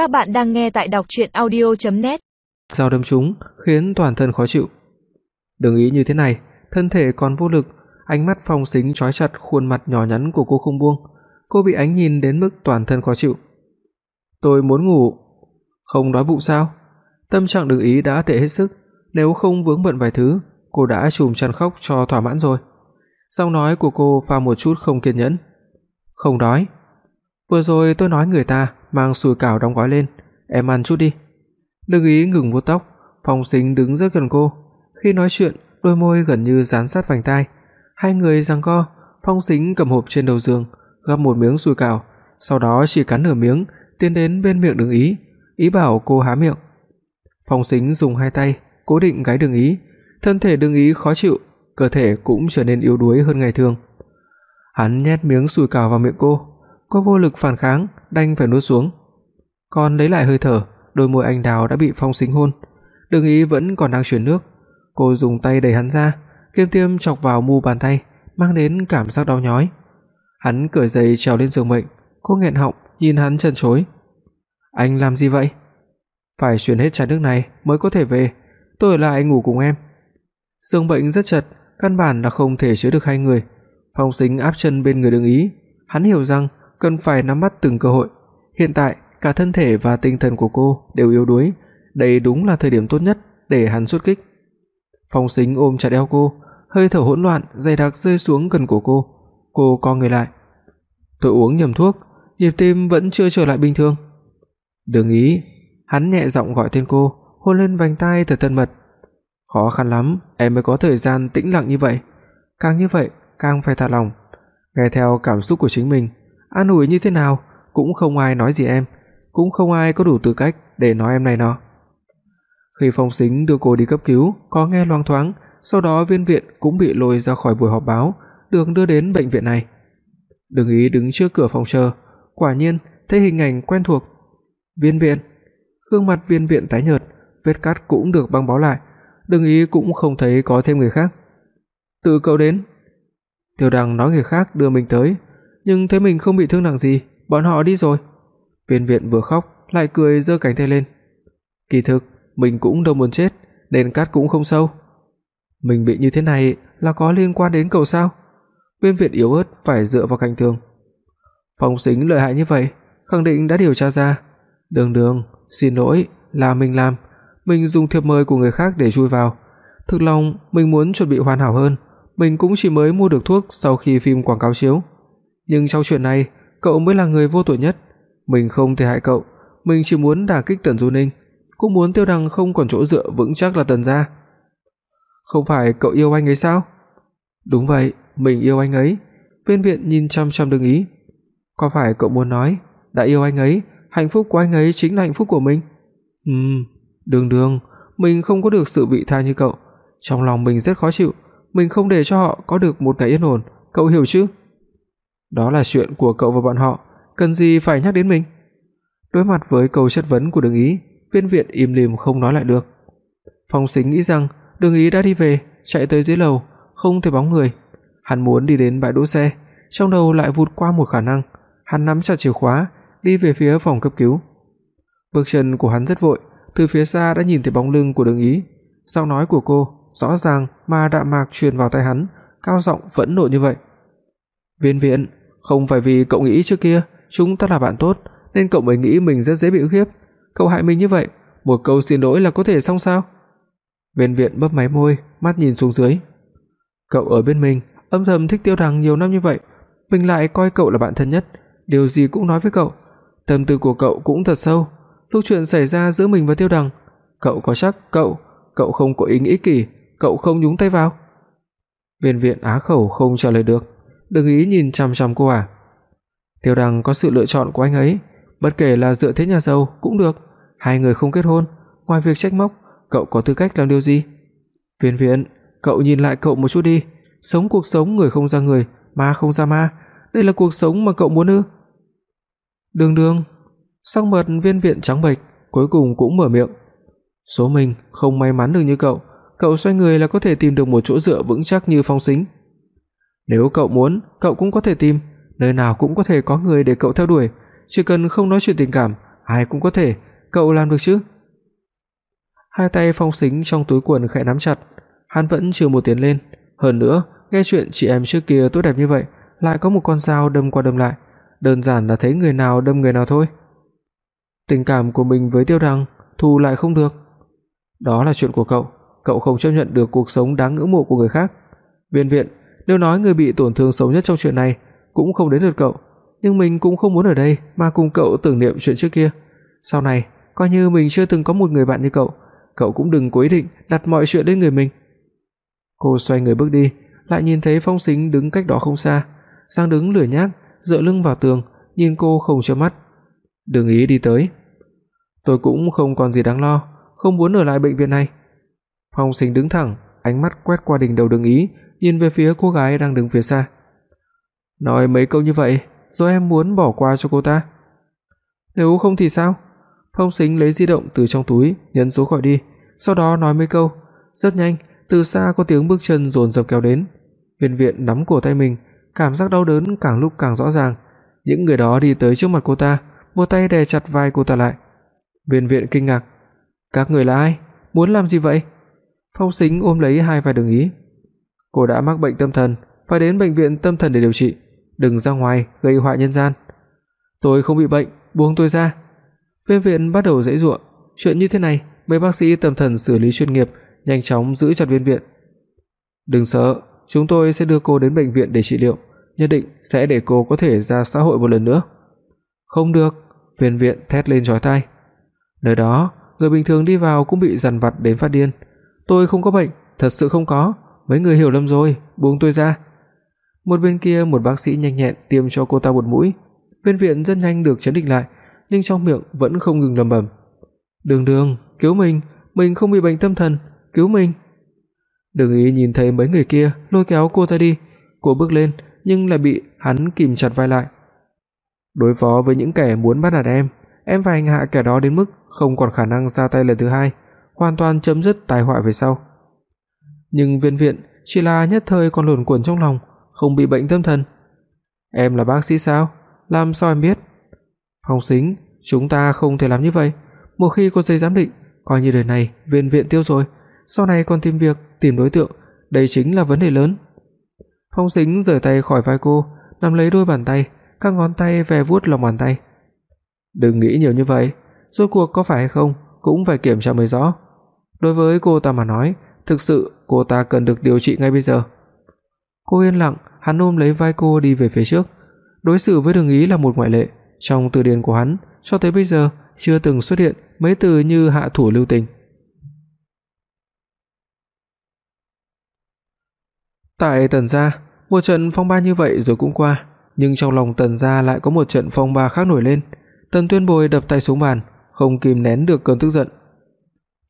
Các bạn đang nghe tại đọc audio net Dao đâm trúng khiến toàn thân khó chịu. Đừng ý như thế này, thân thể còn vô lực, ánh mắt Phong Sính trói chặt khuôn mặt nhỏ nhắn của cô không buông. Cô bị ánh nhìn đến mức toàn thân khó chịu. "Tôi muốn ngủ." "Không đói bụng sao?" Tâm trạng Đừng ý đã tệ hết sức, nếu không vướng bận vài thứ, cô đã chùm chăn khóc cho thỏa mãn rồi. Giọng nói của cô pha một chút không kiên nhẫn. "Không đói." "Vừa rồi tôi nói người ta mang sủi cảo đóng gói lên, em ăn chút đi." Lương ý ngừng vuốt tóc, Phong Sính đứng rất gần cô, khi nói chuyện, đôi môi gần như dán sát vành tai. Hai người giằng co, Phong Sính cầm hộp trên đầu giường, gắp một miếng sủi cảo, sau đó chỉ cắn nửa miếng, tiến đến bên miệng Đường Ý, ý bảo cô há miệng. Phong Sính dùng hai tay cố định gáy Đường Ý, thân thể Đường Ý khó chịu, cơ thể cũng trở nên yếu đuối hơn ngày thường. Hắn nhét miếng sủi cảo vào miệng cô, cô vô lực phản kháng, đành phải nuốt xuống. Còn lấy lại hơi thở, đôi môi anh đào đã bị Phong Sính hôn. Đường Ý vẫn còn đang chuyển nước, cô dùng tay đẩy hắn ra, kim tiêm chọc vào mu bàn tay, mang đến cảm giác đau nhói. Hắn cởi giày trèo lên giường bệnh, cô nghẹn họng nhìn hắn chần chối. "Anh làm gì vậy?" "Phải chuyển hết chai nước này mới có thể về, tôi ở lại ngủ cùng em." Giường bệnh rất chật, căn bản là không thể chứa được hai người. Phong Sính áp chân bên người Đường Ý, hắn hiểu rằng cần phải nắm bắt từng cơ hội. Hiện tại, cả thân thể và tinh thần của cô đều yếu đuối, đây đúng là thời điểm tốt nhất để hắn xuất kích. Phong Sính ôm chặt eo cô, hơi thở hỗn loạn dày đặc rơi xuống gần cổ cô. Cô co người lại. Tôi uống nhầm thuốc, nhịp tim vẫn chưa trở lại bình thường. Đừng ý, hắn nhẹ giọng gọi tên cô, hôn lên vành tai thật thân mật. Khó khăn lắm em mới có thời gian tĩnh lặng như vậy, càng như vậy càng phải thả lỏng, nghe theo cảm xúc của chính mình, an ủi như thế nào cũng không ai nói gì em, cũng không ai có đủ tư cách để nói em này nọ. Khi Phong Sính đưa cô đi cấp cứu, có nghe loang thoáng, sau đó Viên Viện cũng bị lôi ra khỏi buổi họp báo, được đưa đến bệnh viện này. Đừng ý đứng trước cửa phòng chờ, quả nhiên thấy hình ảnh quen thuộc. Viên Viện, gương mặt Viên Viện tái nhợt, vết cắt cũng được băng bó lại, Đừng ý cũng không thấy có thêm người khác. Tự cậu đến. Tiêu Đăng nói người khác đưa mình tới, nhưng thấy mình không bị thương nặng gì, bọn họ đi rồi. Viên Viện vừa khóc lại cười giơ cánh tay lên. Kỳ thực, mình cũng đâu muốn chết, nên cắt cũng không sâu. Mình bị như thế này là có liên quan đến cậu sao? Viên Viện yếu ớt phải dựa vào cạnh tường. Phong Sính lợi hại như vậy, khẳng định đã điều tra ra. Đường Đường, xin lỗi, là mình làm, mình dùng thiệp mời của người khác để chui vào. Thực lòng mình muốn chuẩn bị hoàn hảo hơn, mình cũng chỉ mới mua được thuốc sau khi phim quảng cáo chiếu. Nhưng trong chuyện này, cậu mới là người vô tội nhất, mình không thể hại cậu, mình chỉ muốn đả kích Tần Du Ninh, cũng muốn Tiêu Đằng không còn chỗ dựa vững chắc là Tần gia. Không phải cậu yêu anh ấy sao? Đúng vậy, mình yêu anh ấy. Viên Viện nhìn chăm chăm đương Ý. Có phải cậu muốn nói, đã yêu anh ấy, hạnh phúc của anh ấy chính là hạnh phúc của mình? Ừm, Đường Đường, mình không có được sự vị tha như cậu, trong lòng mình rất khó chịu, mình không để cho họ có được một ngày yên ổn, cậu hiểu chứ? Đó là chuyện của cậu và bọn họ, cần gì phải nhắc đến mình? Đối mặt với câu chất vấn của Đường Ý, Viên Viện im lìm không nói lại được. Phong Sính nghĩ rằng Đường Ý đã đi về, chạy tới dưới lầu, không thấy bóng người. Hắn muốn đi đến bãi đỗ xe, trong đầu lại vụt qua một khả năng, hắn nắm chặt chìa khóa, đi về phía phòng cấp cứu. Bước chân của hắn rất vội, từ phía xa đã nhìn thấy bóng lưng của Đường Ý, giọng nói của cô rõ ràng mà đạm mạc truyền vào tai hắn, cao giọng phẫn nộ như vậy. "Viên Viện, không phải vì cậu nghĩ trước kia chúng ta là bạn tốt nên cậu mới nghĩ mình rất dễ bị ức hiếp, cậu hại mình như vậy, một câu xin lỗi là có thể xong sao?" Viên Viện bấp máy môi, mắt nhìn xuống dưới. "Cậu ở bên mình, âm thầm thích Tiêu Đằng nhiều năm như vậy, mình lại coi cậu là bạn thân nhất, điều gì cũng nói với cậu, tâm tư của cậu cũng thật sâu, lúc chuyện xảy ra giữa mình và Tiêu Đằng, cậu có chắc cậu, cậu không có ý nghĩ kỳ, cậu không nhúng tay vào?" Viên Viện á khẩu không trả lời được, đừng ý nhìn chằm chằm cô à. Tiêu Đăng có sự lựa chọn của anh ấy, bất kể là dựa thế nhà giàu cũng được, hai người không kết hôn, ngoài việc trách móc, cậu có tư cách làm điều gì? Viên Viện, cậu nhìn lại cậu một chút đi, sống cuộc sống người không ra người, ma không ra ma, đây là cuộc sống mà cậu muốn ư? Đường Đường, Sắc mặt Viên Viện trắng bệch, cuối cùng cũng mở miệng. Số mình không may mắn được như cậu, cậu xoay người là có thể tìm được một chỗ dựa vững chắc như Phong Sính. Nếu cậu muốn, cậu cũng có thể tìm, nơi nào cũng có thể có người để cậu theo đuổi, chỉ cần không nói chuyện tình cảm, ai cũng có thể, cậu làm được chứ?" Hai tay Phong Sính trong túi quần khẽ nắm chặt, hắn vẫn chưa một tiến lên, hơn nữa, nghe chuyện chị em trước kia tốt đẹp như vậy, lại có một con dao đâm qua đâm lại, đơn giản là thấy người nào đâm người nào thôi. Tình cảm của mình với Tiêu Đằng thu lại không được. Đó là chuyện của cậu, cậu không chấp nhận được cuộc sống đáng ngưỡng mộ của người khác. Viên Viện, nếu nói người bị tổn thương xấu nhất trong chuyện này cũng không đến lượt cậu, nhưng mình cũng không muốn ở đây mà cùng cậu tưởng niệm chuyện trước kia. Sau này, coi như mình chưa từng có một người bạn như cậu, cậu cũng đừng cố ý định đặt mọi chuyện lên người mình. Cô xoay người bước đi, lại nhìn thấy Phong Sính đứng cách đó không xa, đang đứng lười nhác, dựa lưng vào tường, nhìn cô không chớp mắt. Đường Ý đi tới. Tôi cũng không còn gì đáng lo, không muốn ở lại bệnh viện này. Phong Sính đứng thẳng, ánh mắt quét qua đỉnh đầu Đường Ý, nhìn về phía cô gái đang đứng phía xa. Nói mấy câu như vậy, rồi em muốn bỏ qua cho cô ta. Nếu không thì sao? Phong Sính lấy di động từ trong túi, nhấn số gọi đi, sau đó nói mấy câu. Rất nhanh, từ xa có tiếng bước chân dồn dập kéo đến. viên Viện nắm cổ tay mình, cảm giác đau đớn càng lúc càng rõ ràng. Những người đó đi tới trước mặt cô ta, một tay đè chặt vai cô ta lại. Viên Viện kinh ngạc, "Các người là ai? Muốn làm gì vậy?" Phong Sính ôm lấy hai vai đồng Ý. "Cô đã mắc bệnh tâm thần, phải đến bệnh viện tâm thần để điều trị, đừng ra ngoài gây họa nhân gian." "Tôi không bị bệnh, buông tôi ra." Viên Viện bắt đầu giãy giụa, chuyện như thế này, mấy bác sĩ tâm thần xử lý chuyên nghiệp nhanh chóng giữ chặt Viên Viện. "Đừng sợ, chúng tôi sẽ đưa cô đến bệnh viện để trị liệu, nhất định sẽ để cô có thể ra xã hội một lần nữa." "Không được." Viên Viện thét lên chói tai. Nơi đó, người bình thường đi vào cũng bị dằn vặt đến phát điên. "Tôi không có bệnh, thật sự không có, mấy người hiểu lầm rồi, buông tôi ra." Một bên kia một bác sĩ nhanh nhẹn tiêm cho cô ta một mũi. Viên Viện rất nhanh được chấn định lại, nhưng trong miệng vẫn không ngừng lẩm bẩm. "Đường Đường, cứu mình, mình không bị bệnh tâm thần, cứu mình." Đường Ý nhìn thấy mấy người kia lôi kéo cô ta đi, cô bước lên nhưng lại bị hắn kìm chặt vai lại. Đối phó với những kẻ muốn bắt nạt em, em phải hành hạ kẻ đó đến mức không còn khả năng ra tay lần thứ hai, hoàn toàn chấm dứt tai họa về sau. Nhưng Viên Viện chỉ là nhất thời còn luẩn quẩn trong lòng, không bị bệnh tâm thần. Em là bác sĩ sao? Làm sao em biết? Phong Sính, chúng ta không thể làm như vậy, một khi có giấy giám định, coi như đời này Viên Viện tiêu rồi, sau này còn tìm việc, tìm đối tượng, đây chính là vấn đề lớn. Phong Sính rời tay khỏi vai cô, nắm lấy đôi bàn tay, các ngón tay ve vuốt lòng bàn tay. Đừng nghĩ nhiều như vậy, rốt cuộc có phải hay không cũng phải kiểm tra mới rõ. Đối với cô ta mà nói, thực sự cô ta cần được điều trị ngay bây giờ. Cô yên lặng, hắn ôm lấy vai cô đi về phía trước. Đối xử với Đường Ý là một ngoại lệ, trong từ điển của hắn cho tới bây giờ chưa từng xuất hiện mấy từ như hạ thủ lưu tình. Tại Tần gia, một trận phong ba như vậy rồi cũng qua, nhưng trong lòng Tần gia lại có một trận phong ba khác nổi lên. Tần Tuyên Bồi đập tay xuống bàn, không kìm nén được cơn tức giận.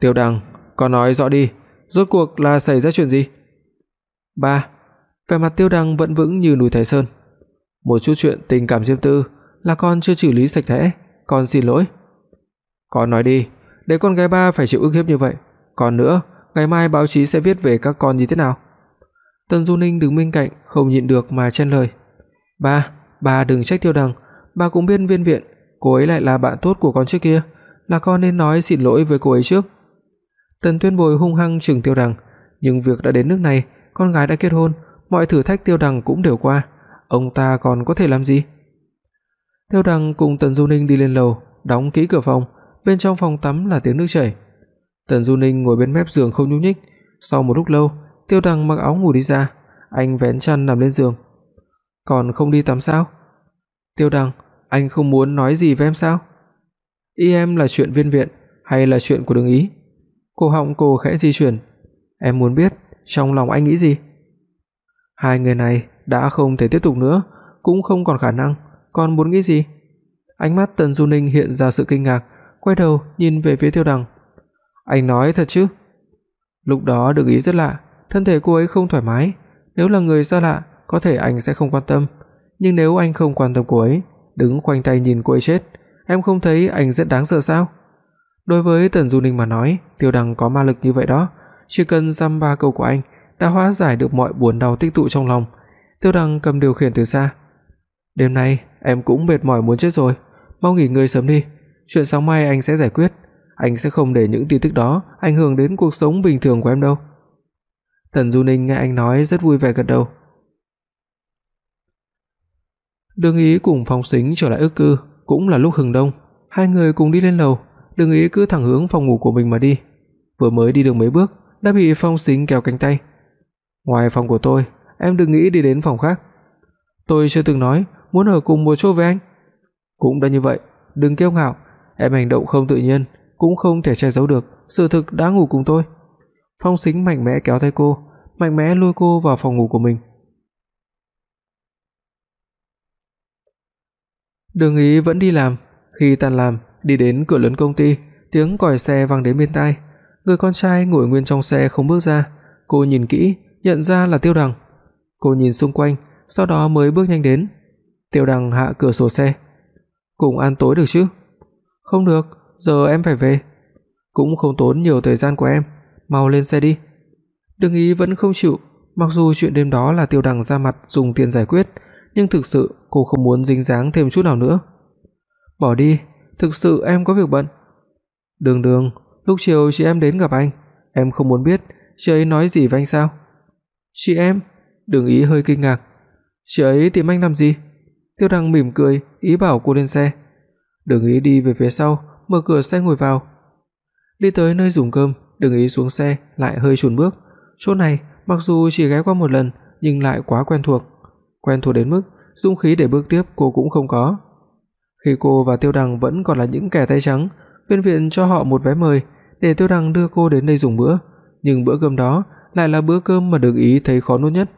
"Tiêu Đằng, con nói rõ đi, rốt cuộc là xảy ra chuyện gì?" "Ba." Vẻ mặt Tiêu đăng vẫn vững như núi Thái Sơn. "Một chút chuyện tình cảm riêng tư là con chưa xử lý sạch sẽ, con xin lỗi." "Con nói đi, để con gái ba phải chịu ức hiếp như vậy, còn nữa, ngày mai báo chí sẽ viết về các con như thế nào?" Tần Du Ninh đứng bên cạnh không nhịn được mà chen lời. "Ba, ba đừng trách Tiêu Đằng, ba cũng biết Viên Viện, cô ấy lại là bạn tốt của con trước kia, là con nên nói xin lỗi với cô ấy trước." Tần Tuyên Bồi hung hăng trừng Tiêu Đằng, nhưng việc đã đến nước này, con gái đã kết hôn, mọi thử thách Tiêu Đằng cũng đều qua, ông ta còn có thể làm gì? Tiêu Đằng cùng Tần Du Ninh đi lên lầu, đóng kỹ cửa phòng, bên trong phòng tắm là tiếng nước chảy. Tần Du Ninh ngồi bên mép giường không nhúc nhích, sau một lúc lâu, Tiêu Đằng mặc áo ngủ đi ra, anh vén chăn nằm lên giường. "Còn không đi tắm sao?" "Tiêu Đằng, anh không muốn nói gì với em sao?" "Ý em là chuyện viên viện hay là chuyện của Đường Ý?" Cổ họng cô khẽ di chuyển. "Em muốn biết trong lòng anh nghĩ gì?" Hai người này đã không thể tiếp tục nữa, cũng không còn khả năng, còn muốn nghĩ gì? Ánh mắt Tần Du Ninh hiện ra sự kinh ngạc, quay đầu nhìn về phía Tiêu Đằng. "Anh nói thật chứ?" Lúc đó được Ý rất lạ, thân thể cô ấy không thoải mái, nếu là người xa lạ, có thể anh sẽ không quan tâm, nhưng nếu anh không quan tâm cô ấy, đứng khoanh tay nhìn cô ấy chết, em không thấy anh rất đáng sợ sao? Đối với Tần Du Ninh mà nói, Tiêu Đằng có ma lực như vậy đó, chỉ cần dăm ba câu của anh đã hóa giải được mọi buồn đau tích tụ trong lòng. Tiêu Đằng cầm điều khiển từ xa. "Đêm nay em cũng mệt mỏi muốn chết rồi, mau nghỉ ngơi sớm đi, chuyện sáng mai anh sẽ giải quyết, anh sẽ không để những tin tức đó ảnh hưởng đến cuộc sống bình thường của em đâu." Tần Du Ninh nghe anh nói rất vui vẻ gật đầu. Đường Ý cùng Phong Sính trở lại ức cư, cũng là lúc hừng đông, hai người cùng đi lên lầu, Đường Ý cứ thẳng hướng phòng ngủ của mình mà đi. Vừa mới đi được mấy bước, đã bị Phong Sính kéo cánh tay. "Ngoài phòng của tôi, em đừng nghĩ đi đến phòng khác. Tôi chưa từng nói muốn ở cùng một chỗ với anh." "Cũng đã như vậy, đừng kiêu ngạo, em hành động không tự nhiên, cũng không thể che giấu được, sự thực đã ngủ cùng tôi." Phong Sính mạnh mẽ kéo tay cô, mạnh mẽ lôi cô vào phòng ngủ của mình. Đường Ý vẫn đi làm, khi tan làm, đi đến cửa lớn công ty, tiếng còi xe vang đến bên tai. Người con trai ngồi nguyên trong xe không bước ra, cô nhìn kỹ, nhận ra là Tiêu Đằng. Cô nhìn xung quanh, sau đó mới bước nhanh đến. Tiêu Đằng hạ cửa sổ xe. "Cùng ăn tối được chứ?" "Không được, giờ em phải về." "Cũng không tốn nhiều thời gian của em, mau lên xe đi." Đường Ý vẫn không chịu, mặc dù chuyện đêm đó là Tiêu Đằng ra mặt dùng tiền giải quyết, nhưng thực sự cô không muốn dính dáng thêm chút nào nữa. "Bỏ đi, thực sự em có việc bận." "Đường Đường, lúc chiều chị em đến gặp anh, em không muốn biết chị ấy nói gì với anh sao?" "Chị em?" Đường Ý hơi kinh ngạc. "Chị ấy tìm anh làm gì?" Tiêu Đăng mỉm cười, ý bảo cô lên xe. Đường Ý đi về phía sau, mở cửa xe ngồi vào. Đi tới nơi dùng cơm, Đường Ý xuống xe lại hơi chùn bước. Chỗ này mặc dù chỉ ghé qua một lần nhưng lại quá quen thuộc quen thuộc đến mức dũng khí để bước tiếp cô cũng không có. Khi cô và Tiêu Đằng vẫn còn là những kẻ tay trắng, Viên viện cho họ một vé mời để Tiêu Đằng đưa cô đến đây dùng bữa, nhưng bữa cơm đó lại là bữa cơm mà Đường Ý thấy khó nuốt nhất.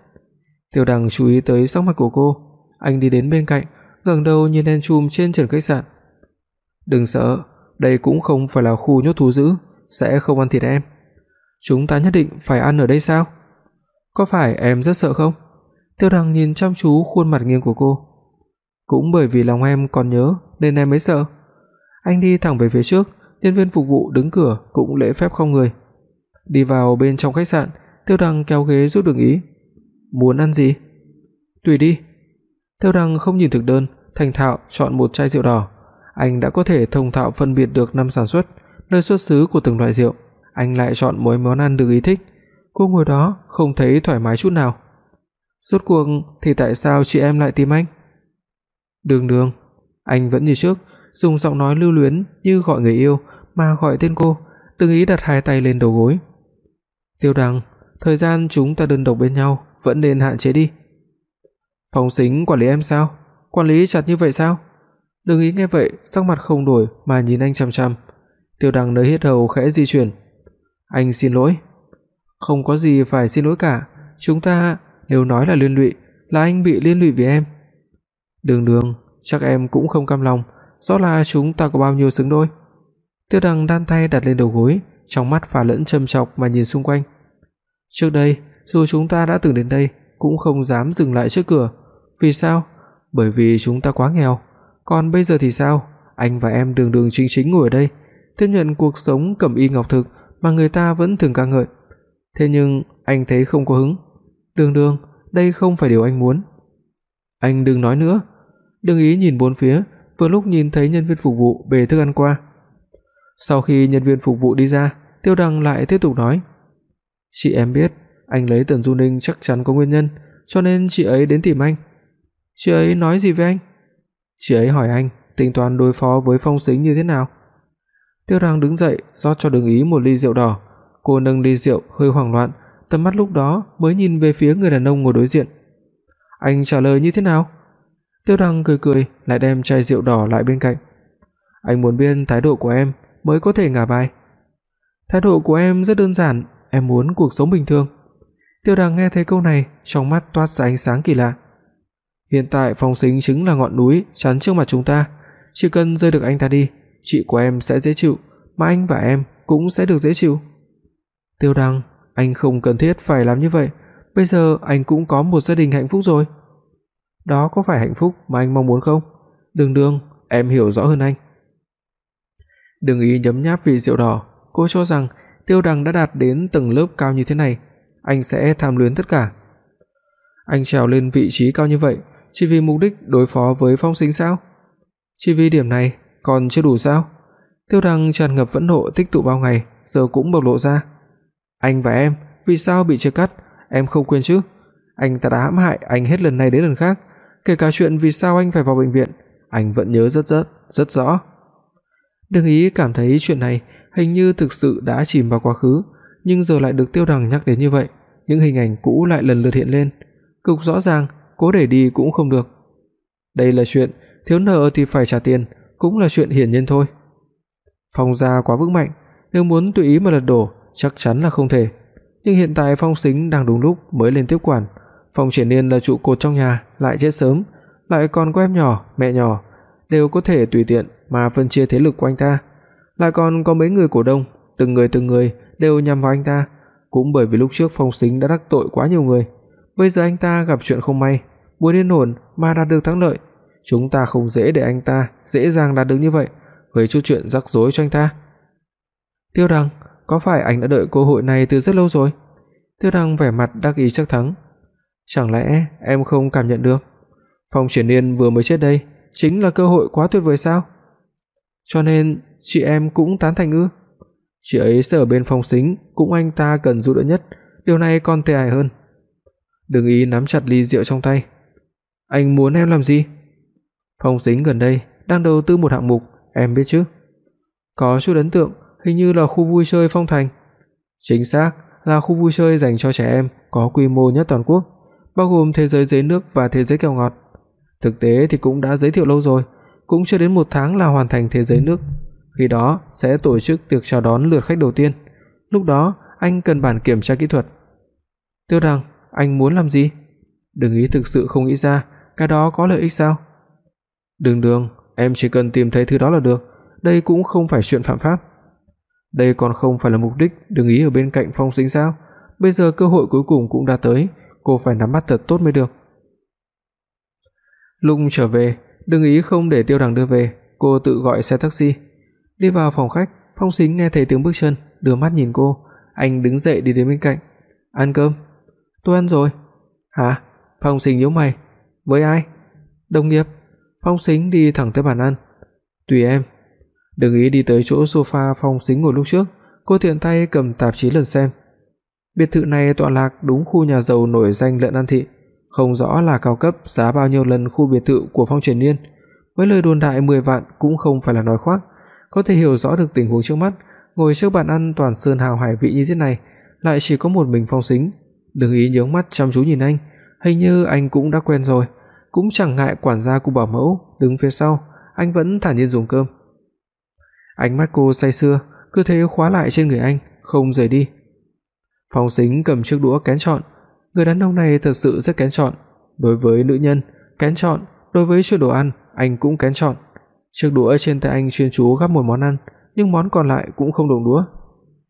Tiêu Đằng chú ý tới sắc mặt của cô, anh đi đến bên cạnh, ngẩng đầu nhìn đèn chùm trên trần khách sạn. "Đừng sợ, đây cũng không phải là khu nhốt thú dữ, sẽ không ăn thịt em. Chúng ta nhất định phải ăn ở đây sao? Có phải em rất sợ không?" Tiêu Đằng nhìn chăm chú khuôn mặt nghiêng của cô. Cũng bởi vì lòng em còn nhớ nên em mới sợ. Anh đi thẳng về phía trước, nhân viên phục vụ đứng cửa cũng lễ phép không người. Đi vào bên trong khách sạn, Tiêu đăng kéo ghế giúp Đường Ý. "Muốn ăn gì?" "Tùy đi." Tiêu đăng không nhìn thực đơn, thành thạo chọn một chai rượu đỏ. Anh đã có thể thông thạo phân biệt được năm sản xuất, nơi xuất xứ của từng loại rượu, anh lại chọn mỗi món ăn được ý thích. Cô ngồi đó không thấy thoải mái chút nào. Rốt cuộc thì tại sao chị em lại tìm anh? Đường Đường, anh vẫn như trước, dùng giọng nói lưu luyến như gọi người yêu mà gọi tên cô, đừng ý đặt hai tay lên đầu gối. Tiêu Đằng, thời gian chúng ta đơn độc bên nhau vẫn nên hạn chế đi. Phong Sính quản lý em sao? Quản lý chặt như vậy sao? Đừng ý nghe vậy, sắc mặt không đổi mà nhìn anh chằm chằm. Tiêu Đằng nơi hết hầu khẽ di chuyển. Anh xin lỗi. Không có gì phải xin lỗi cả, chúng ta nếu nói là liên lụy, là anh bị liên lụy vì em. Đường Đường, chắc em cũng không cam lòng, rõ là chúng ta có bao nhiêu xứng đôi. Tiêu Đằng đan tay đặt lên đầu gối, trong mắt pha lẫn châm chọc mà nhìn xung quanh. Trước đây, dù chúng ta đã từng đến đây, cũng không dám dừng lại trước cửa. Vì sao? Bởi vì chúng ta quá nghèo. Còn bây giờ thì sao? Anh và em đường đường chính chính ngồi ở đây, tiếp nhận cuộc sống cẩm y ngọc thực mà người ta vẫn thường ca ngợi. Thế nhưng anh thấy không có hứng. "Đường Đường, đây không phải điều anh muốn." "Anh đừng nói nữa." Đường Ý nhìn bốn phía, vừa lúc nhìn thấy nhân viên phục vụ bê thức ăn qua. Sau khi nhân viên phục vụ đi ra, Tiêu đăng lại tiếp tục nói: "Chị em biết, anh lấy Tần Du Ninh chắc chắn có nguyên nhân, cho nên chị ấy đến tìm anh." "Chị ấy nói gì với anh?" "Chị ấy hỏi anh tính toán đối phó với Phong Sính như thế nào." Tiêu đăng đứng dậy, rót cho Đường Ý một ly rượu đỏ. Cô nâng ly rượu hơi hoảng loạn, tầm mắt lúc đó mới nhìn về phía người đàn ông ngồi đối diện. Anh trả lời như thế nào? Tiêu Đăng cười cười, lại đem chai rượu đỏ lại bên cạnh. Anh muốn biết thái độ của em mới có thể ngả bài. Thái độ của em rất đơn giản, em muốn cuộc sống bình thường. Tiêu Đăng nghe thấy câu này, trong mắt toát ra ánh sáng kỳ lạ. Hiện tại Phong Sính chính là ngọn núi chắn trước mặt chúng ta, chỉ cần rơi được anh ta đi, chị của em sẽ dễ chịu, mà anh và em cũng sẽ được dễ chịu. Tiêu Đăng, anh không cần thiết phải làm như vậy, bây giờ anh cũng có một gia đình hạnh phúc rồi. Đó có phải hạnh phúc mà anh mong muốn không? Đường Đường, em hiểu rõ hơn anh. Đừng ý nhấm nháp vị rượu đỏ, cô cho rằng Tiêu Đằng đã đạt đến tầng lớp cao như thế này, anh sẽ tham luyến tất cả. Anh trèo lên vị trí cao như vậy, chỉ vì mục đích đối phó với Phong Sính sao? Chỉ vì điểm này còn chưa đủ sao? Tiêu Đằng tràn ngập phẫn nộ tích tụ bao ngày, giờ cũng bộc lộ ra. Anh và em, vì sao bị chia cắt, em không quên chứ? Anh ta đã hãm hại anh hết lần này đến lần khác, kể cả chuyện vì sao anh phải vào bệnh viện, anh vẫn nhớ rất rất rất rõ. Đương ý cảm thấy chuyện này hình như thực sự đã chìm vào quá khứ, nhưng giờ lại được Tiêu Đằng nhắc đến như vậy, những hình ảnh cũ lại lần lượt hiện lên, cực rõ ràng, cố để đi cũng không được. Đây là chuyện thiếu nợ thì phải trả tiền, cũng là chuyện hiển nhiên thôi. Phong gia quá vững mạnh, nếu muốn tùy ý mà lật đổ, chắc chắn là không thể. Nhưng hiện tại Phong Sính đang đúng lúc mới lên tiếp quản, Phong Triển Nhiên là trụ cột trong nhà, lại chết sớm, lại còn có em nhỏ, mẹ nhỏ, đều có thể tùy tiện mà phân chia thế lực của anh ta. Lại còn có mấy người cổ đông, từng người từng người đều nhằm vào anh ta, cũng bởi vì lúc trước Phong Sính đã đắc tội quá nhiều người. Bây giờ anh ta gặp chuyện không may, muốn yên ổn mà đạt được thắng lợi, chúng ta không dễ để anh ta dễ dàng đạt được như vậy, gây chút chuyện rắc rối cho anh ta. Tiêu Đằng, có phải anh đã đợi cơ hội này từ rất lâu rồi? Tiêu Đằng vẻ mặt đắc ý chắc thắng. Chẳng lẽ em không cảm nhận được? Phong Triển Nhiên vừa mới chết đây, chính là cơ hội quá tuyệt vời sao? Cho nên chị em cũng tán thành ư? Chị ấy sẽ ở bên Phong Sính, cũng anh ta cần giúp đỡ nhất, điều này còn tệ hại hơn. Đừng ý nắm chặt ly rượu trong tay. Anh muốn em làm gì? Phong Sính gần đây đang đầu tư một hạng mục, em biết chứ? Có chút ấn tượng, hình như là khu vui chơi Phong Thành. Chính xác, là khu vui chơi dành cho trẻ em có quy mô nhất toàn quốc, bao gồm thế giới dưới nước và thế giới kẹo ngọt. Thực tế thì cũng đã giới thiệu lâu rồi, cũng chưa đến 1 tháng là hoàn thành thế giới nước. Khi đó sẽ tổ chức tiệc chào đón lượt khách đầu tiên. Lúc đó anh cần bản kiểm tra kỹ thuật. Tiêu Đằng, anh muốn làm gì? Đừng ý thực sự không nghĩ ra, cái đó có lợi ích sao? Đường Đường, em chỉ cần tìm thấy thứ đó là được, đây cũng không phải chuyện phạm pháp. Đây còn không phải là mục đích đừng ý ở bên cạnh Phong Sính sao? Bây giờ cơ hội cuối cùng cũng đã tới, cô phải nắm bắt thật tốt mới được. Lúc trở về, đừng ý không để Tiêu Đằng đưa về, cô tự gọi xe taxi. Đi vào phòng khách, Phong Sính nghe thấy tiếng bước chân, đưa mắt nhìn cô, anh đứng dậy đi đến bên cạnh. "Ăn cơm?" "Tôi ăn rồi." "Hả?" Phong Sính nhíu mày. "Với ai?" "Đồng nghiệp." Phong Sính đi thẳng tới bàn ăn. "Tùy em." Đừng ý đi tới chỗ sofa Phong Sính ngồi lúc trước, cô tiện tay cầm tạp chí lần xem. Biệt thự này tọa lạc đúng khu nhà giàu nổi danh Lận An thị, không rõ là cao cấp giá bao nhiêu lần khu biệt thự của Phong Truyền Niên. Với lời đồn đại 10 vạn cũng không phải là nói khoác, có thể hiểu rõ được tình huống trước mắt, ngồi trước bàn ăn toàn sơn hào hải vị như thế này, lại chỉ có một mình Phong Sính. Đừng ý nhướng mắt chăm chú nhìn anh, hình như anh cũng đã quen rồi, cũng chẳng ngại quản gia của bảo mẫu đứng phía sau, anh vẫn thản nhiên dùng cơm. Ánh mắt cô say sưa, cứ thế khóa lại trên người anh, không rời đi. Phong Sính cầm chiếc đũa kén chọn, người đàn ông này thật sự rất kén chọn, đối với nữ nhân, kén chọn, đối với chuyện đồ ăn, anh cũng kén chọn. Chiếc đũa trên tay anh chuyên chú gắp một món ăn, nhưng món còn lại cũng không động đũa.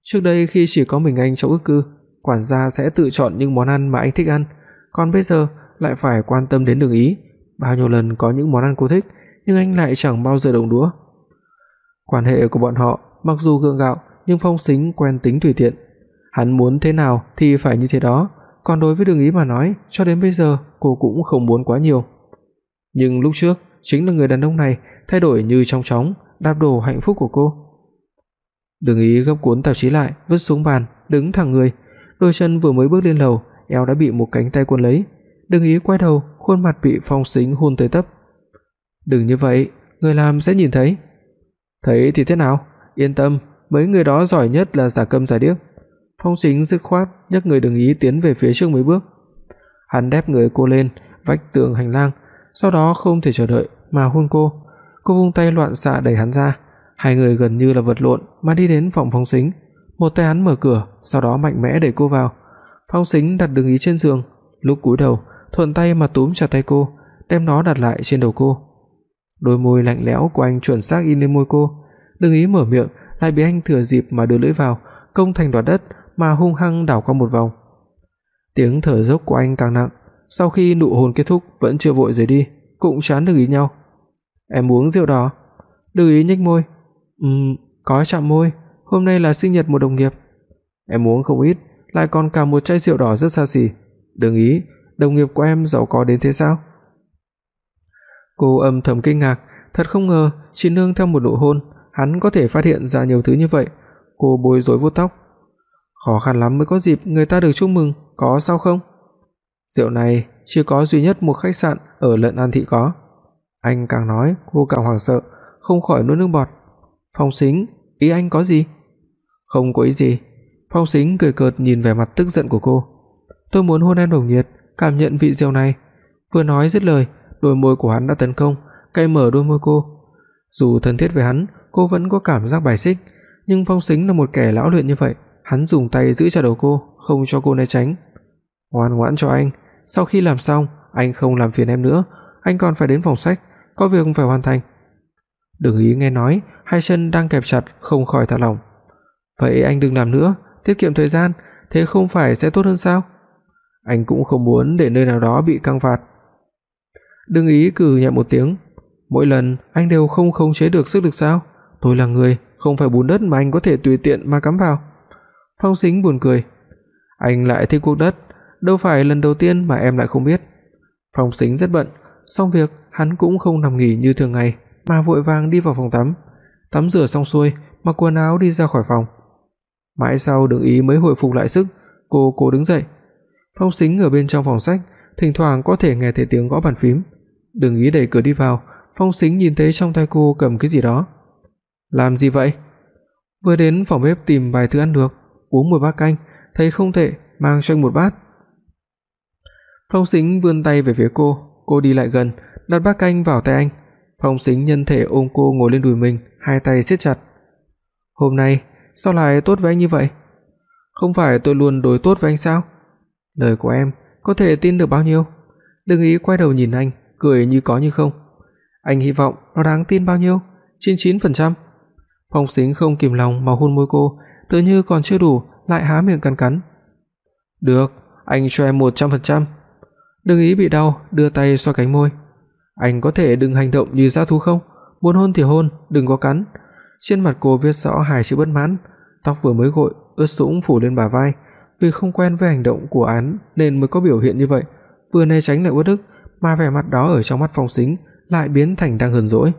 Trước đây khi chỉ có mình anh trong ức cư, quản gia sẽ tự chọn những món ăn mà anh thích ăn, còn bây giờ lại phải quan tâm đến đường ý, bao nhiêu lần có những món ăn cô thích, nhưng anh lại chẳng bao giờ động đũa. Quan hệ của bọn họ mặc dù gượng gạo, nhưng Phong Sính quen tính tùy tiện. Hắn muốn thế nào thì phải như thế đó, còn đối với Đường Ý mà nói, cho đến bây giờ cô cũng không muốn quá nhiều. Nhưng lúc trước, chính là người đàn ông này thay đổi như trong chóng, đạp đổ hạnh phúc của cô. Đường Ý gấp cuốn tạp chí lại, vứt xuống bàn, đứng thẳng người, đôi chân vừa mới bước lên lầu, eo đã bị một cánh tay cuốn lấy. Đường Ý quay đầu, khuôn mặt bị Phong Sính hôn tới tấp. "Đừng như vậy, người làm sẽ nhìn thấy." Thấy thì thế nào? Yên tâm, mấy người đó giỏi nhất là giả câm giả điếc. Phong Sính dứt khoát nhấc người Đường Ý tiến về phía trước mấy bước. Hắn đép người cô lên vách tường hành lang, sau đó không thể chờ đợi mà hôn cô. Cô vung tay loạn xạ đẩy hắn ra, hai người gần như là vật lộn mà đi đến phòng Phong Sính. Một tay hắn mở cửa, sau đó mạnh mẽ đẩy cô vào. Phong Sính đặt Đường Ý trên giường, lúc cúi đầu, thuận tay mà túm chặt tay cô, đem nó đặt lại trên đầu cô. Đôi môi lạnh lẽo của anh chuẩn xác in lên môi cô, đừng ý mở miệng, lại bị anh thừa dịp mà đưa lưỡi vào, công thành đoạt đất mà hung hăng đảo qua một vòng. Tiếng thở dốc của anh càng nặng, sau khi nụ hôn kết thúc vẫn chưa vội rời đi, cũng chán được ý nhau. "Em uống rượu đỏ?" Đừng ý nhếch môi. "Ừm, có chạm môi, hôm nay là sinh nhật một đồng nghiệp." "Em uống không ít, lại còn cả một chai rượu đỏ rất xa xỉ. Đừng ý, đồng nghiệp của em giàu có đến thế sao?" Cô âm thầm kinh ngạc, thật không ngờ chỉ nương theo một nụ hôn, hắn có thể phát hiện ra nhiều thứ như vậy. Cô bối rối vuốt tóc. Khó khăn lắm mới có dịp người ta được chúc mừng, có sao không? Rượu này chỉ có duy nhất một khách sạn ở Lận An thị có. Anh càng nói, cô càng hoảng sợ, không khỏi nuốt nước bọt. Phong Sính, ý anh có gì? Không có ý gì. Phong Sính cười cợt nhìn vẻ mặt tức giận của cô. Tôi muốn hôn em nồng nhiệt, cảm nhận vị rượu này. Vừa nói dứt lời, đôi môi của hắn đã tấn công, cay mở đôi môi cô. Dù thân thiết với hắn, cô vẫn có cảm giác bài xích, nhưng Phong Sính là một kẻ lão luyện như vậy, hắn dùng tay giữ chặt đầu cô, không cho cô né tránh. "Ngoan ngoãn cho anh, sau khi làm xong, anh không làm phiền em nữa, anh còn phải đến phòng sách, có việc phải hoàn thành." Đừng ý nghe nói, hai chân đang kẹp chặt không khỏi thả lỏng. "Vậy anh đừng làm nữa, tiết kiệm thời gian, thế không phải sẽ tốt hơn sao?" Anh cũng không muốn để nơi nào đó bị căng phạt. Đừng ý cừ nhẹ một tiếng, mỗi lần anh đều không khống chế được sức lực sao? Tôi là người, không phải bùn đất mà anh có thể tùy tiện mà cắm vào. Phong Sính buồn cười. Anh lại thích cuộc đất, đâu phải lần đầu tiên mà em lại không biết. Phong Sính rất bận, xong việc hắn cũng không nằm nghỉ như thường ngày, mà vội vàng đi vào phòng tắm. Tắm rửa xong xuôi, mặc quần áo đi ra khỏi phòng. Mãi sau Đường Ý mới hồi phục lại sức, cô cố đứng dậy. Phong Sính ở bên trong phòng sách, thỉnh thoảng có thể nghe thấy tiếng gõ bàn phím. Đường Ý đẩy cửa đi vào, Phong Sính nhìn thấy trong tay cô cầm cái gì đó. "Làm gì vậy?" Vừa đến phòng bếp tìm vài thứ ăn được, uống một bát canh, thấy không tệ, mang cho anh một bát. Phong Sính vươn tay về phía cô, cô đi lại gần, đặt bát canh vào tay anh. Phong Sính nhân thể ôm cô ngồi lên đùi mình, hai tay siết chặt. "Hôm nay sao lại tốt với anh như vậy? Không phải tôi luôn đối tốt với anh sao? Lời của em có thể tin được bao nhiêu?" Đừng ý quay đầu nhìn anh, cười như có như không. Anh hy vọng nó đáng tin bao nhiêu? 99%. Phong Sính không kìm lòng mà hôn môi cô, tự như còn chưa đủ, lại há miệng cắn cắn. "Được, anh cho em 100%." Đừng ý bị đau, đưa tay xoa cánh môi. "Anh có thể đừng hành động như dã thú không? Muốn hôn thì hôn, đừng có cắn." Trên mặt cô viết rõ hai chữ bất mãn, tóc vừa mới gội, ướt sũng phủ lên bả vai, vì không quen với hành động của án nên mới có biểu hiện như vậy, vừa né tránh lại uất ức, mà vẻ mặt đó ở trong mắt Phong Sính lại biến thành đang hờn dỗi.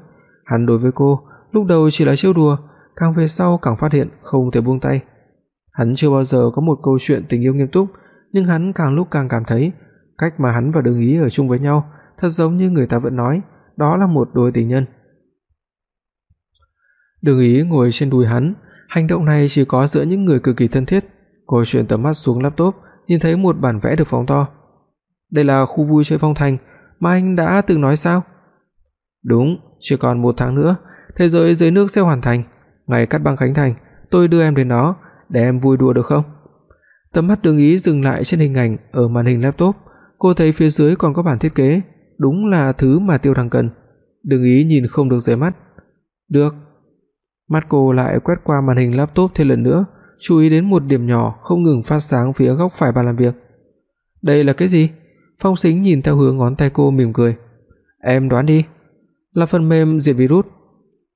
Hắn đối với cô, lúc đầu chỉ là trêu đùa, càng về sau càng phát hiện không thể buông tay. Hắn chưa bao giờ có một câu chuyện tình yêu nghiêm túc, nhưng hắn càng lúc càng cảm thấy cách mà hắn và Đường Ý ở chung với nhau thật giống như người ta vẫn nói, đó là một đôi tình nhân. Đường Ý ngồi trên đùi hắn, hành động này chỉ có giữa những người cực kỳ thân thiết. Cô chuyển tầm mắt xuống laptop, nhìn thấy một bản vẽ được phóng to. Đây là khu vui chơi phong thành mà anh đã từng nói sao? Đúng, chỉ còn một tháng nữa, thế giới dưới nước sẽ hoàn thành, ngày cắt băng khánh thành, tôi đưa em đến đó để em vui đùa được không? Tầm mắt Đường Ý dừng lại trên hình ảnh ở màn hình laptop, cô thấy phía dưới còn có bản thiết kế, đúng là thứ mà Tiêu Thăng cần. Đường Ý nhìn không được rời mắt. Được. Mắt cô lại quét qua màn hình laptop thêm lần nữa, chú ý đến một điểm nhỏ không ngừng phát sáng phía góc phải bàn làm việc. Đây là cái gì? Phong Sính nhìn theo hướng ngón tay cô mỉm cười. "Em đoán đi." "Là phần mềm diệt virus."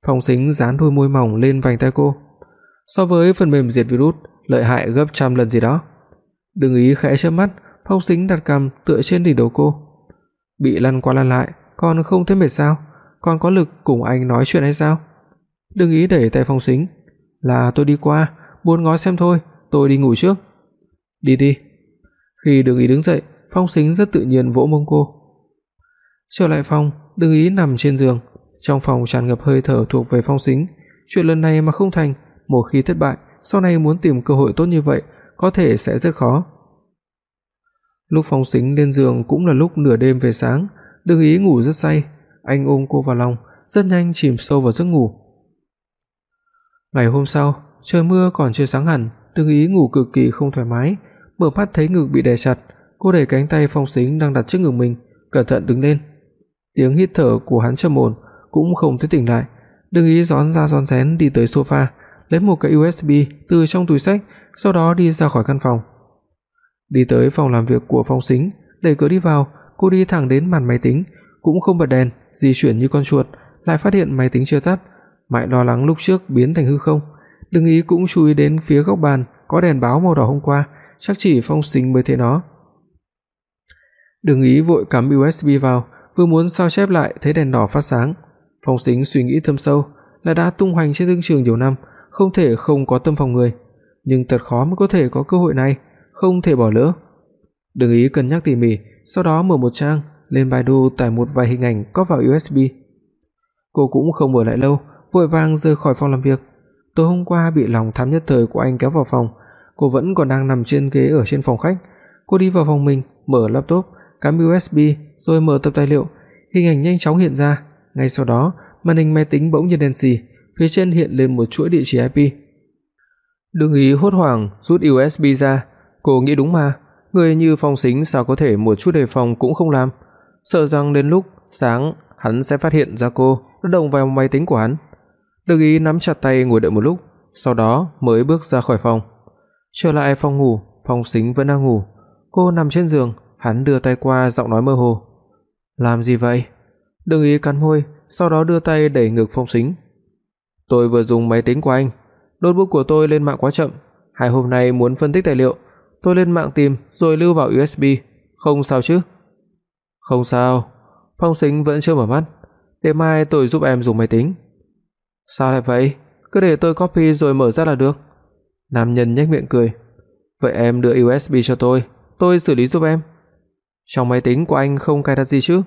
Phong Sính dán đôi môi mỏng lên vành tay cô. "So với phần mềm diệt virus, lợi hại gấp trăm lần gì đó." Đừng ý khẽ chớp mắt, Phong Sính đặt cằm tựa trên đỉnh đầu cô. "Bị lăn qua lăn lại, còn không thấy mệt sao? Còn có lực cùng anh nói chuyện hay sao?" Đừng ý đẩy tay Phong Sính. "Là tôi đi qua, buồn ngó xem thôi, tôi đi ngủ trước." "Đi đi." Khi Đường Ý đứng dậy, Phong Sính rất tự nhiên vỗ mông cô. Trở lại phòng, Đừng Ý nằm trên giường, trong phòng tràn ngập hơi thở thuộc về Phong Sính, chuyện lần này mà không thành, một khi thất bại, sau này muốn tìm cơ hội tốt như vậy có thể sẽ rất khó. Lúc Phong Sính lên giường cũng là lúc nửa đêm về sáng, Đừng Ý ngủ rất say, anh ôm cô vào lòng, rất nhanh chìm sâu vào giấc ngủ. Ngày hôm sau, trời mưa còn chưa sáng hẳn, Đừng Ý ngủ cực kỳ không thoải mái, mở mắt thấy ngực bị đè chặt, Cô đẩy cánh tay Phong Sính đang đặt trước ngực mình, cẩn thận đứng lên. Tiếng hít thở của hắn trầm ổn, cũng không thấy tỉnh lại, đừng ý gión ra gión rén đi tới sofa, lấy một cái USB từ trong túi xách, sau đó đi ra khỏi căn phòng. Đi tới phòng làm việc của Phong Sính, đẩy cửa đi vào, cô đi thẳng đến màn máy tính, cũng không bật đèn, di chuyển như con chuột, lại phát hiện máy tính chưa tắt, mãi lo lắng lúc trước biến thành hư không. Đừng ý cũng chú ý đến phía góc bàn có đèn báo màu đỏ hôm qua, chắc chỉ Phong Sính mới thấy nó. Đừng ý vội cắm USB vào, vừa muốn sao chép lại thấy đèn đỏ phát sáng. Phong Sính suy nghĩ thâm sâu, là đã tung hoành trên thương trường nhiều năm, không thể không có tâm phòng người, nhưng thật khó mới có thể có cơ hội này, không thể bỏ lỡ. Đừng ý cân nhắc tỉ mỉ, sau đó mở một trang, lên Baidu tải một vài hình ảnh có vào USB. Cô cũng không ở lại lâu, vội vàng rời khỏi phòng làm việc. Tối hôm qua bị lòng tham nhất thời của anh kéo vào phòng, cô vẫn còn đang nằm trên ghế ở trên phòng khách. Cô đi vào phòng mình, mở laptop, cắm USB rồi mở tập tài liệu, hình ảnh nhanh chóng hiện ra, ngay sau đó, màn hình máy tính bỗng nhiên đen xì, phía trên hiện lên một chuỗi địa chỉ IP. Đương ý hốt hoảng rút USB ra, cô nghĩ đúng mà, người như Phong Sính sao có thể một chút đề phòng cũng không làm, sợ rằng đến lúc sáng hắn sẽ phát hiện ra cô đã động vào máy tính của hắn. Đương ý nắm chặt tay ngồi đợi một lúc, sau đó mới bước ra khỏi phòng. Trở lại phòng ngủ, Phong Sính vẫn đang ngủ. Cô nằm trên giường, hắn đưa tay qua giọng nói mơ hồ. "Làm gì vậy?" Đừng ý cắn môi, sau đó đưa tay đẩy ngực Phong Sính. "Tôi vừa dùng máy tính của anh, notebook của tôi lên mạng quá chậm, hai hôm nay muốn phân tích tài liệu, tôi lên mạng tìm rồi lưu vào USB, không sao chứ?" "Không sao." Phong Sính vẫn chưa mở mắt. "Để mai tôi giúp em dùng máy tính." "Sao lại vậy? Cứ để tôi copy rồi mở ra là được." Nam nhân nhếch miệng cười. "Vậy em đưa USB cho tôi, tôi xử lý giúp em." "Trong máy tính của anh không cài đặt gì chứ?"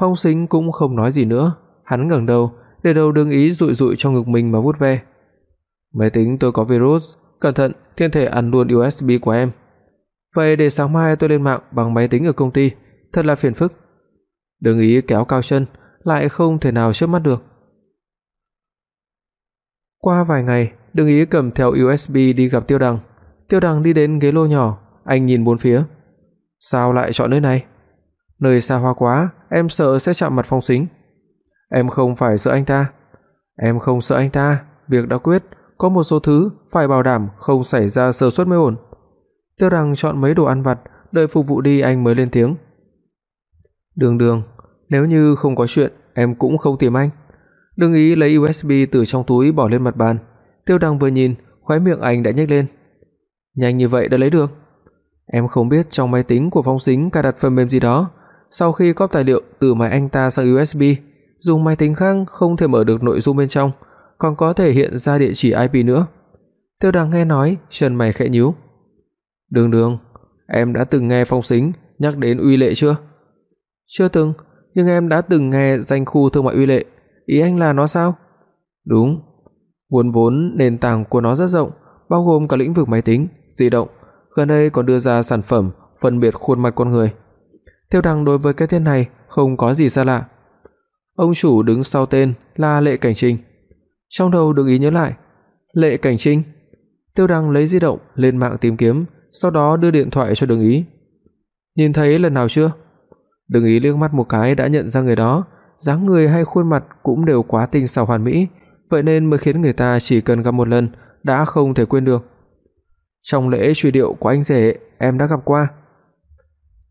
Phong Sính cũng không nói gì nữa, hắn ngẩng đầu, để đầu đương ý dụi dụi trong ngực mình mà vuốt ve. "Máy tính tôi có virus, cẩn thận, thiên thể ăn luôn USB của em." "Vậy để sáng mai tôi lên mạng bằng máy tính ở công ty, thật là phiền phức." Đương ý kéo cao chân, lại không thể nào chớp mắt được. Qua vài ngày, Đương ý cầm theo USB đi gặp Tiêu Đằng. Tiêu Đằng đi đến ghế lô nhỏ, anh nhìn bốn phía. "Sao lại chọn nơi này?" Nơi xa hoa quá, em sợ sẽ chạm mặt Phong Sính. Em không phải sợ anh ta. Em không sợ anh ta, việc đã quyết, có một số thứ phải bảo đảm không xảy ra sơ suất mới ổn. Tiêu Đằng chọn mấy đồ ăn vặt, đợi phục vụ đi anh mới lên tiếng. Đường Đường, nếu như không có chuyện, em cũng không tìm anh. Đừng ý lấy USB từ trong túi bỏ lên mặt bàn. Tiêu Đằng vừa nhìn, khóe miệng anh đã nhếch lên. Nhanh như vậy đã lấy được? Em không biết trong máy tính của Phong Sính cài đặt phần mềm gì đó, sau khi copy tài liệu từ máy anh ta sang USB, dùng máy tính khác không thể mở được nội dung bên trong, còn có thể hiện ra địa chỉ IP nữa. Tiêu Đằng nghe nói, chân mày khẽ nhíu. "Đường Đường, em đã từng nghe Phong Sính nhắc đến Uy Lệ chưa?" "Chưa từng, nhưng em đã từng nghe danh khu thương mại Uy Lệ, ý anh là nó sao?" "Đúng, nguồn vốn nền tảng của nó rất rộng, bao gồm cả lĩnh vực máy tính, di động, gần đây còn đưa ra sản phẩm phân biệt khuôn mặt con người." Tiêu Đằng đối với cái tên này không có gì xa lạ. Ông chủ đứng sau tên là Lệ Cảnh Trinh. Trong đầu được ý nhớ lại, Lệ Cảnh Trinh. Tiêu Đằng lấy di động lên mạng tìm kiếm, sau đó đưa điện thoại cho Đường Ý. Nhìn thấy lần nào chưa? Đường Ý liếc mắt một cái đã nhận ra người đó, dáng người hay khuôn mặt cũng đều quá tinh xảo hoàn mỹ, vậy nên mới khiến người ta chỉ cần gặp một lần đã không thể quên được. Trong lễ truy điệu của anh rể, em đã gặp qua.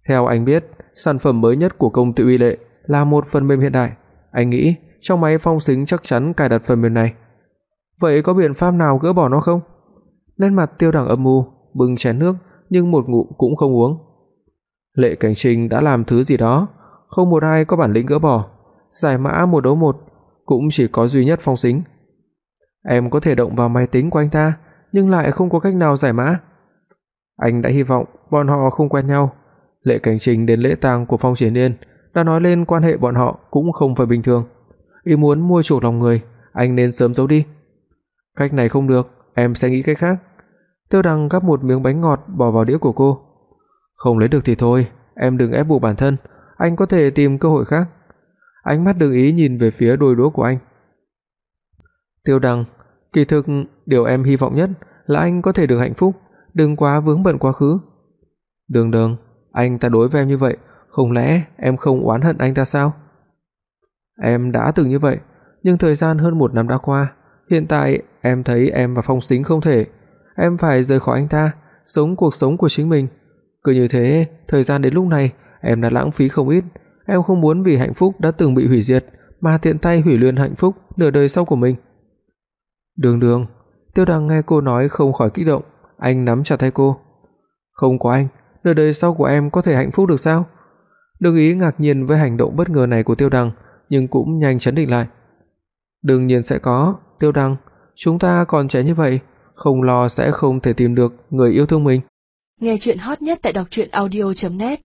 Theo anh biết, sản phẩm mới nhất của công ty Uy Lệ là một phần mềm hiện đại, anh nghĩ trong máy phong sính chắc chắn cài đặt phần mềm này. Vậy có biện pháp nào gỡ bỏ nó không? Nét mặt Tiêu Đẳng âm u, bưng chén nước nhưng một ngụm cũng không uống. Lệ Cảnh Trình đã làm thứ gì đó, không một ai có bản lĩnh gỡ bỏ, giải mã một đấu một cũng chỉ có duy nhất Phong Sính. Em có thể động vào máy tính của anh ta, nhưng lại không có cách nào giải mã. Anh đã hy vọng bọn họ không quen nhau, Lệ Cảnh Trình đến lễ tang của Phong Triển Nhiên, đã nói lên quan hệ bọn họ cũng không phải bình thường. Ý muốn mua chuộc lòng người, anh nên sớm giấu đi. Cách này không được, em sẽ nghĩ cách khác. Tiêu Đằng gắp một miếng bánh ngọt bỏ vào đĩa của cô. Không lấy được thì thôi, em đừng ép buộc bản thân, anh có thể tìm cơ hội khác. Ánh mắt Đường Ý nhìn về phía đôi đũa của anh. Tiêu Đằng, kỳ thực điều em hy vọng nhất là anh có thể được hạnh phúc, đừng quá vướng bận quá khứ. Đường Đường, anh ta đối với em như vậy, không lẽ em không oán hận anh ta sao? Em đã từng như vậy, nhưng thời gian hơn một năm đã qua, hiện tại em thấy em và Phong Sính không thể, em phải rời khỏi anh ta, sống cuộc sống của chính mình. Cứ như thế, thời gian đến lúc này em đã lãng phí không ít, em không muốn vì hạnh phúc đã từng bị hủy diệt mà tiện tay hủy luôn hạnh phúc nửa đời sau của mình. Đường Đường, Tiêu Đằng nghe cô nói không khỏi kích động, anh nắm chặt tay cô. Không có anh, đời đời sau của em có thể hạnh phúc được sao?" Đương ý ngạc nhiên với hành động bất ngờ này của Tiêu Đăng, nhưng cũng nhanh chấn định lại. "Đương nhiên sẽ có, Tiêu Đăng, chúng ta còn trẻ như vậy, không lo sẽ không thể tìm được người yêu thương mình." Nghe truyện hot nhất tại doctruyenaudio.net